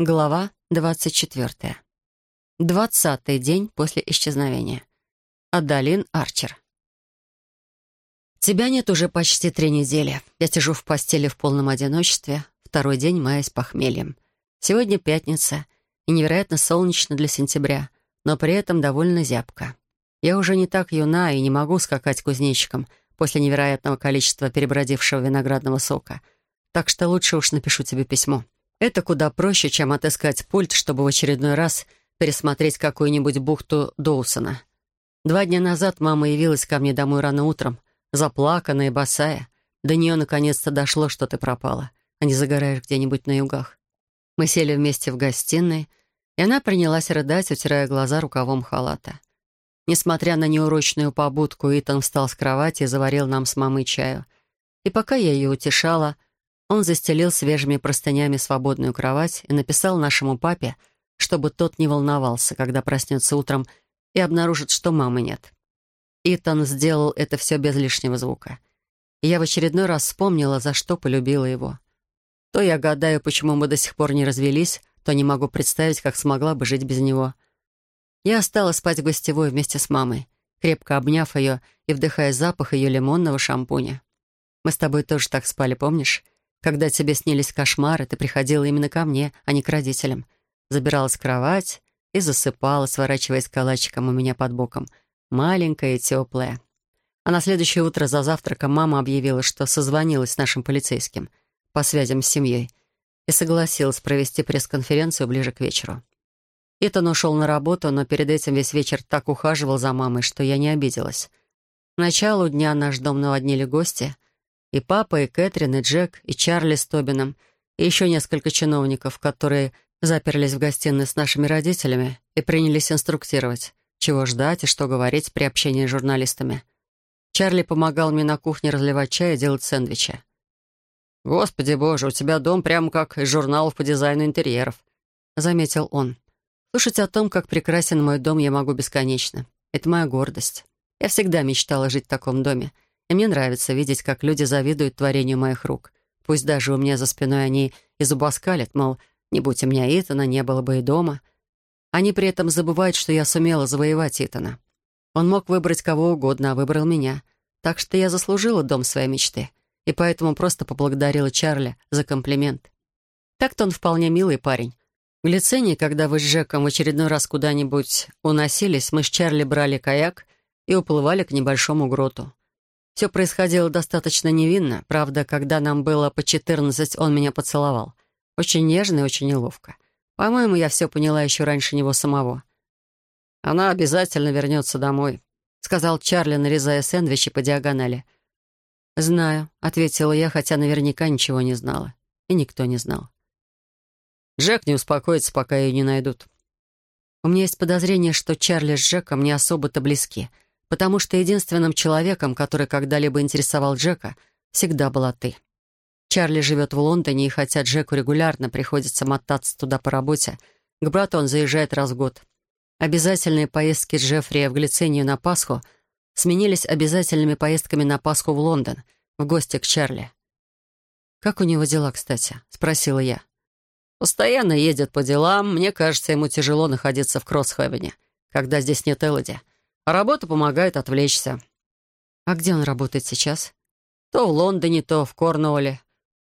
Глава 24. Двадцатый день после исчезновения. Адалин Арчер. Тебя нет уже почти три недели. Я сижу в постели в полном одиночестве, второй день маясь похмельем. Сегодня пятница, и невероятно солнечно для сентября, но при этом довольно зябко. Я уже не так юна и не могу скакать кузнечиком после невероятного количества перебродившего виноградного сока, так что лучше уж напишу тебе письмо. Это куда проще, чем отыскать пульт, чтобы в очередной раз пересмотреть какую-нибудь бухту Доусона. Два дня назад мама явилась ко мне домой рано утром, заплаканная и босая. До нее наконец-то дошло, что ты пропала, а не загораешь где-нибудь на югах. Мы сели вместе в гостиной, и она принялась рыдать, утирая глаза рукавом халата. Несмотря на неурочную побудку, Итан встал с кровати и заварил нам с мамой чаю. И пока я ее утешала, он застелил свежими простынями свободную кровать и написал нашему папе, чтобы тот не волновался, когда проснется утром и обнаружит, что мамы нет. Итан сделал это все без лишнего звука. И я в очередной раз вспомнила, за что полюбила его. То я гадаю, почему мы до сих пор не развелись, то не могу представить, как смогла бы жить без него. Я осталась спать в гостевой вместе с мамой, крепко обняв ее и вдыхая запах ее лимонного шампуня. Мы с тобой тоже так спали, помнишь? Когда тебе снились кошмары, ты приходила именно ко мне, а не к родителям. Забиралась в кровать и засыпала, сворачиваясь калачиком у меня под боком. Маленькая и теплая. А на следующее утро за завтраком мама объявила, что созвонилась с нашим полицейским по связям с семьей и согласилась провести пресс-конференцию ближе к вечеру. Итан ушел на работу, но перед этим весь вечер так ухаживал за мамой, что я не обиделась. К началу дня наш дом наводнили гости — и папа, и Кэтрин, и Джек, и Чарли с Тобином, и еще несколько чиновников, которые заперлись в гостиной с нашими родителями и принялись инструктировать, чего ждать и что говорить при общении с журналистами. Чарли помогал мне на кухне разливать чай и делать сэндвичи. «Господи боже, у тебя дом прямо как из журналов по дизайну интерьеров», — заметил он. «Слушать о том, как прекрасен мой дом, я могу бесконечно. Это моя гордость. Я всегда мечтала жить в таком доме — мне нравится видеть, как люди завидуют творению моих рук. Пусть даже у меня за спиной они и зубоскалят, мол, не будь у меня Итана, не было бы и дома. Они при этом забывают, что я сумела завоевать Итана. Он мог выбрать кого угодно, а выбрал меня. Так что я заслужила дом своей мечты. И поэтому просто поблагодарила Чарли за комплимент. Так-то он вполне милый парень. В Глицинии, когда вы с Джеком в очередной раз куда-нибудь уносились, мы с Чарли брали каяк и уплывали к небольшому гроту. Все происходило достаточно невинно. Правда, когда нам было по четырнадцать, он меня поцеловал. Очень нежно и очень неловко. По-моему, я все поняла еще раньше него самого. «Она обязательно вернется домой», — сказал Чарли, нарезая сэндвичи по диагонали. «Знаю», — ответила я, хотя наверняка ничего не знала. И никто не знал. Джек не успокоится, пока ее не найдут. У меня есть подозрение, что Чарли с Джеком не особо-то близки — потому что единственным человеком, который когда-либо интересовал Джека, всегда была ты. Чарли живет в Лондоне, и хотя Джеку регулярно приходится мотаться туда по работе, к брату он заезжает раз в год. Обязательные поездки Джеффри в Глицинию на Пасху сменились обязательными поездками на Пасху в Лондон, в гости к Чарли. «Как у него дела, кстати?» — спросила я. «Постоянно едет по делам. Мне кажется, ему тяжело находиться в Кроссхевене, когда здесь нет Элоди. А работа помогает отвлечься. А где он работает сейчас? То в Лондоне, то в Корнуолле,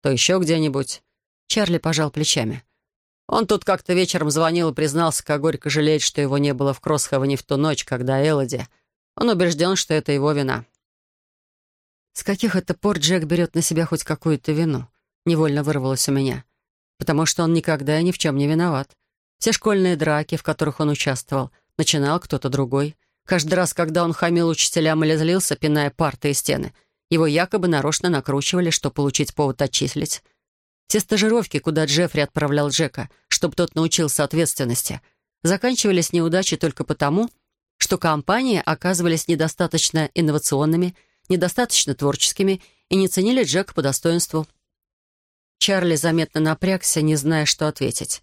то еще где-нибудь. Чарли пожал плечами. Он тут как-то вечером звонил и признался, как горько жалеет, что его не было в Кроссхевене в ту ночь, когда Элоди. Он убежден, что это его вина. С каких это пор Джек берет на себя хоть какую-то вину? Невольно вырвалось у меня. Потому что он никогда и ни в чем не виноват. Все школьные драки, в которых он участвовал, начинал кто-то другой — Каждый раз, когда он хамил учителям или злился, пиная парты и стены, его якобы нарочно накручивали, чтобы получить повод отчислить. Все стажировки, куда Джеффри отправлял Джека, чтобы тот научился ответственности, заканчивались неудачей только потому, что компании оказывались недостаточно инновационными, недостаточно творческими и не ценили Джека по достоинству. Чарли заметно напрягся, не зная, что ответить.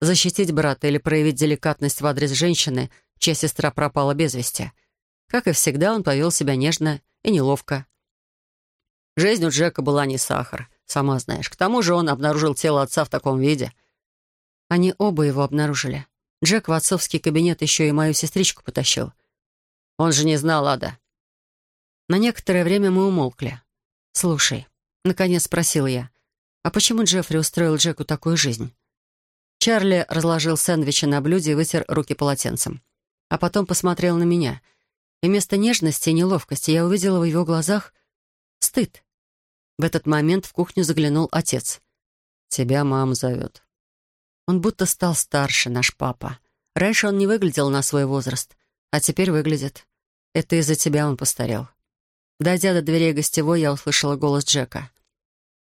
Защитить брата или проявить деликатность в адрес женщины — чья сестра пропала без вести. Как и всегда, он повел себя нежно и неловко. Жизнь у Джека была не сахар, сама знаешь. К тому же он обнаружил тело отца в таком виде. Они оба его обнаружили. Джек в отцовский кабинет еще и мою сестричку потащил. Он же не знал Ада. На некоторое время мы умолкли. «Слушай», — наконец спросил я, «а почему Джеффри устроил Джеку такую жизнь?» Чарли разложил сэндвичи на блюде и вытер руки полотенцем. А потом посмотрел на меня. И вместо нежности и неловкости я увидела в его глазах стыд. В этот момент в кухню заглянул отец. «Тебя мама зовет». Он будто стал старше, наш папа. Раньше он не выглядел на свой возраст, а теперь выглядит. Это из-за тебя он постарел. Дойдя до дверей гостевой, я услышала голос Джека.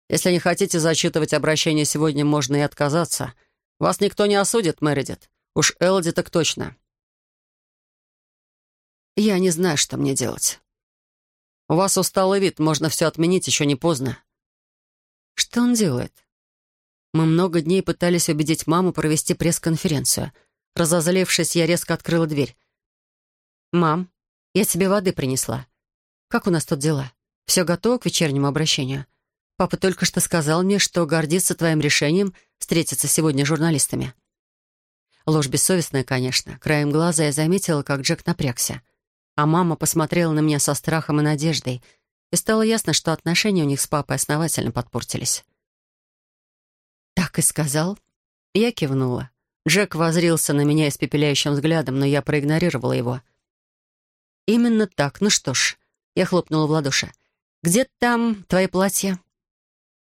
«Если не хотите зачитывать обращение сегодня, можно и отказаться. Вас никто не осудит, Мэридит. Уж Элди так точно». «Я не знаю, что мне делать». «У вас усталый вид, можно все отменить, еще не поздно». «Что он делает?» Мы много дней пытались убедить маму провести пресс-конференцию. Разозлившись, я резко открыла дверь. «Мам, я тебе воды принесла. Как у нас тут дела? Все готово к вечернему обращению? Папа только что сказал мне, что гордится твоим решением встретиться сегодня с журналистами». Ложь бессовестная, конечно. Краем глаза я заметила, как Джек напрягся. А мама посмотрела на меня со страхом и надеждой, и стало ясно, что отношения у них с папой основательно подпортились. «Так и сказал?» Я кивнула. Джек возрился на меня испепеляющим взглядом, но я проигнорировала его. «Именно так. Ну что ж». Я хлопнула в ладоши. «Где там твои платья?»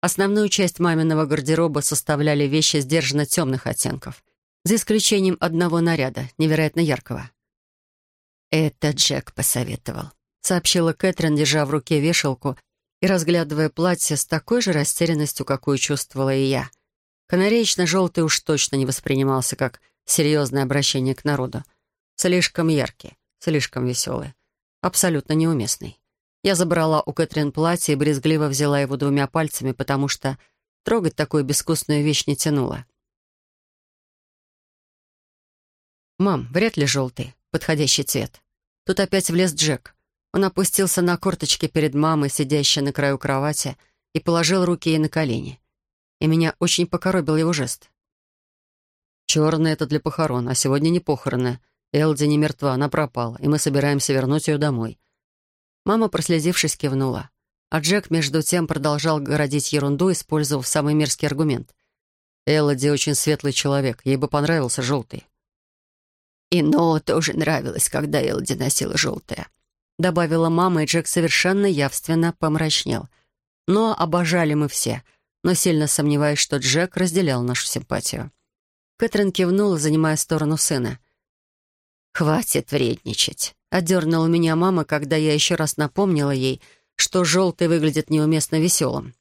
Основную часть маминого гардероба составляли вещи сдержанно темных оттенков, за исключением одного наряда, невероятно яркого. «Это Джек посоветовал», — сообщила Кэтрин, держа в руке вешалку и разглядывая платье с такой же растерянностью, какую чувствовала и я — Канареечно-желтый уж точно не воспринимался как серьезное обращение к народу. Слишком яркий, слишком веселый, абсолютно неуместный. Я забрала у Кэтрин платье и брезгливо взяла его двумя пальцами, потому что трогать такую безвкусную вещь не тянула. «Мам, вряд ли желтый, подходящий цвет». Тут опять влез Джек. Он опустился на корточки перед мамой, сидящей на краю кровати, и положил руки ей на колени и меня очень покоробил его жест. «Черное — это для похорон, а сегодня не похороны. Элди не мертва, она пропала, и мы собираемся вернуть ее домой». Мама, прослезившись, кивнула. А Джек, между тем, продолжал городить ерунду, использовав самый мерзкий аргумент. «Элоди очень светлый человек, ей бы понравился желтый». «И Но тоже нравилось, когда Элоди носила желтое», — добавила мама, и Джек совершенно явственно помрачнел. «Но обожали мы все — но сильно сомневаюсь, что Джек разделял нашу симпатию. Кэтрин кивнула, занимая сторону сына. «Хватит вредничать», — отдернула меня мама, когда я еще раз напомнила ей, что желтый выглядит неуместно веселым.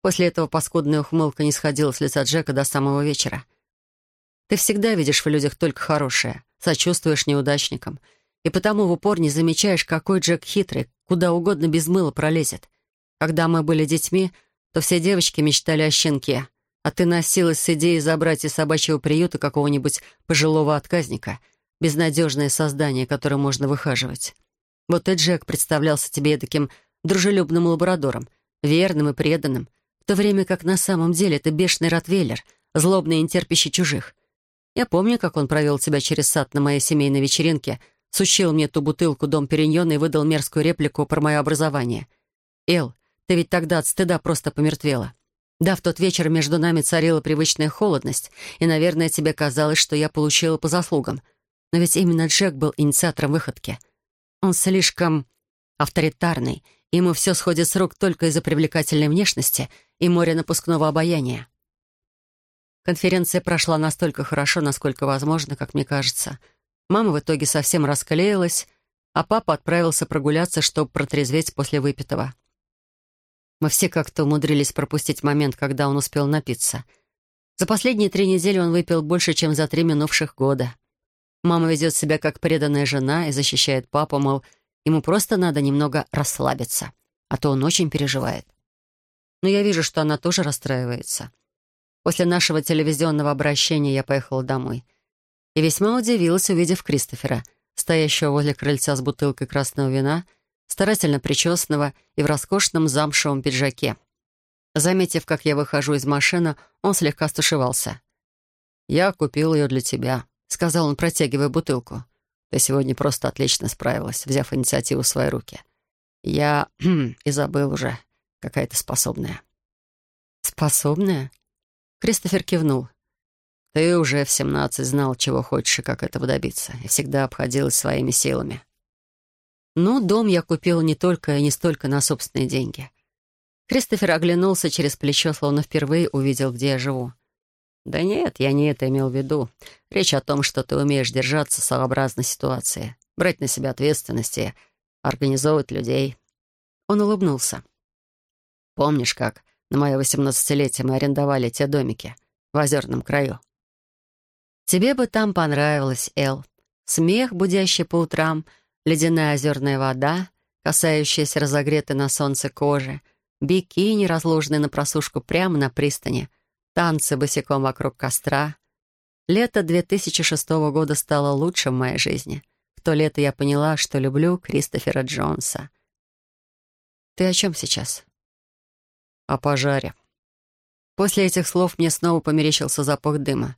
После этого паскудная ухмылка не сходила с лица Джека до самого вечера. «Ты всегда видишь в людях только хорошее, сочувствуешь неудачникам, и потому в упор не замечаешь, какой Джек хитрый, куда угодно без мыла пролезет. Когда мы были детьми, то все девочки мечтали о щенке, а ты носилась с идеей забрать из собачьего приюта какого-нибудь пожилого отказника, безнадежное создание, которое можно выхаживать. Вот и Джек представлялся тебе таким дружелюбным лабрадором, верным и преданным, в то время как на самом деле это бешеный ротвейлер, злобный и нетерпящий чужих. Я помню, как он провел тебя через сад на моей семейной вечеринке, сучил мне ту бутылку «Дом Периньона» и выдал мерзкую реплику про мое образование. «Эл, ты ведь тогда от стыда просто помертвела. Да, в тот вечер между нами царила привычная холодность, и, наверное, тебе казалось, что я получила по заслугам. Но ведь именно Джек был инициатором выходки. Он слишком авторитарный, ему все сходит с рук только из-за привлекательной внешности и моря напускного обаяния. Конференция прошла настолько хорошо, насколько возможно, как мне кажется. Мама в итоге совсем расклеилась, а папа отправился прогуляться, чтобы протрезветь после выпитого. Мы все как-то умудрились пропустить момент, когда он успел напиться. За последние три недели он выпил больше, чем за три минувших года. Мама ведет себя как преданная жена и защищает папу, мол, ему просто надо немного расслабиться, а то он очень переживает. Но я вижу, что она тоже расстраивается. После нашего телевизионного обращения я поехала домой. И весьма удивилась, увидев Кристофера, стоящего возле крыльца с бутылкой красного вина — старательно причесанного и в роскошном замшевом пиджаке. Заметив, как я выхожу из машины, он слегка стушевался. «Я купил ее для тебя», — сказал он, протягивая бутылку. «Ты сегодня просто отлично справилась, взяв инициативу в свои руки. Я и забыл уже, какая ты способная». «Способная?» Кристофер кивнул. «Ты уже в семнадцать знал, чего хочешь и как этого добиться, и всегда обходилась своими силами». «Ну, дом я купил не только и не столько на собственные деньги». Кристофер оглянулся через плечо, словно впервые увидел, где я живу. «Да нет, я не это имел в виду. Речь о том, что ты умеешь держаться сообразно ситуации, брать на себя ответственности, организовывать людей». Он улыбнулся. «Помнишь, как на мое восемнадцатилетие мы арендовали те домики в озерном краю?» «Тебе бы там понравилось, Эл. Смех, будящий по утрам, ледяная озерная вода, касающаяся разогретой на солнце кожи, бикини, разложенные на просушку прямо на пристани — танцы босиком вокруг костра. Лето 2006 года стало лучшим в моей жизни. В то лето я поняла, что люблю Кристофера Джонса. «Ты о чем сейчас?» «О пожаре». После этих слов мне снова померещился запах дыма.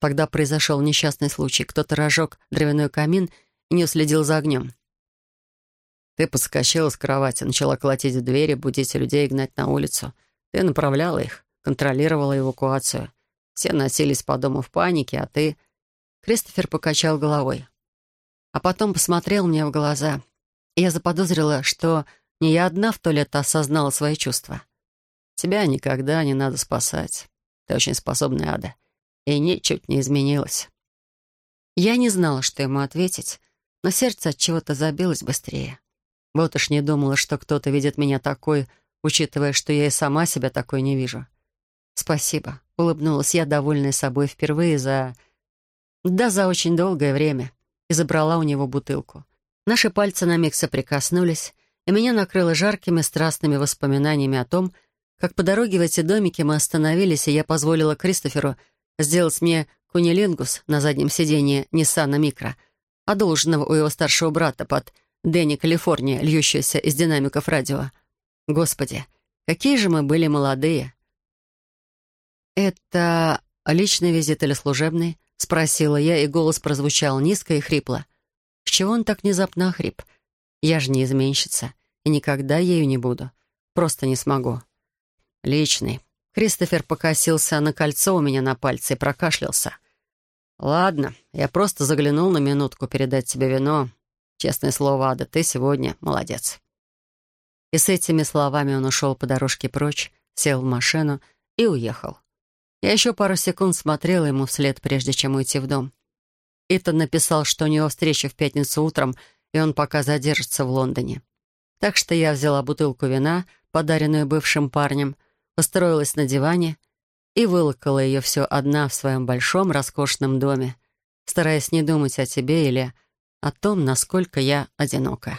Тогда произошел несчастный случай. Кто-то разжег дровяной камин и не уследил за огнем. Ты подскочила с кровати, начала колотить в двери, будить людей и гнать на улицу. Ты направляла их контролировала эвакуацию. Все носились по дому в панике, а ты...» Кристофер покачал головой. А потом посмотрел мне в глаза. Я заподозрила, что не я одна в то лето осознала свои чувства. «Тебя никогда не надо спасать. Ты очень способная, Ада. И ничуть не изменилась». Я не знала, что ему ответить, но сердце от чего-то забилось быстрее. Вот уж не думала, что кто-то видит меня такой, учитывая, что я и сама себя такой не вижу. «Спасибо», — улыбнулась я, довольная собой впервые за... Да, за очень долгое время. И забрала у него бутылку. Наши пальцы на миг соприкоснулись, и меня накрыло жаркими страстными воспоминаниями о том, как по дороге в эти домики мы остановились, и я позволила Кристоферу сделать мне кунилингус на заднем сиденье Ниссана Микро, одолженного у его старшего брата под Дэнни, Калифорния, льющегося из динамиков радио. Господи, какие же мы были молодые! «Это личный визит или служебный?» — спросила я, и голос прозвучал низко и хрипло. «С чего он так внезапно хрип? Я же не изменщица, и никогда ею не буду. Просто не смогу». «Личный». Кристофер покосился на кольцо у меня на пальце и прокашлялся. «Ладно, я просто заглянул на минутку передать тебе вино. Честное слово, Ада, ты сегодня молодец». И с этими словами он ушел по дорожке прочь, сел в машину и уехал. Я еще пару секунд смотрела ему вслед, прежде чем уйти в дом. Итан написал, что у него встреча в пятницу утром, и он пока задержится в Лондоне. Так что я взяла бутылку вина, подаренную бывшим парнем, построилась на диване и вылокала ее все одна в своем большом роскошном доме, стараясь не думать о тебе или о том, насколько я одинока.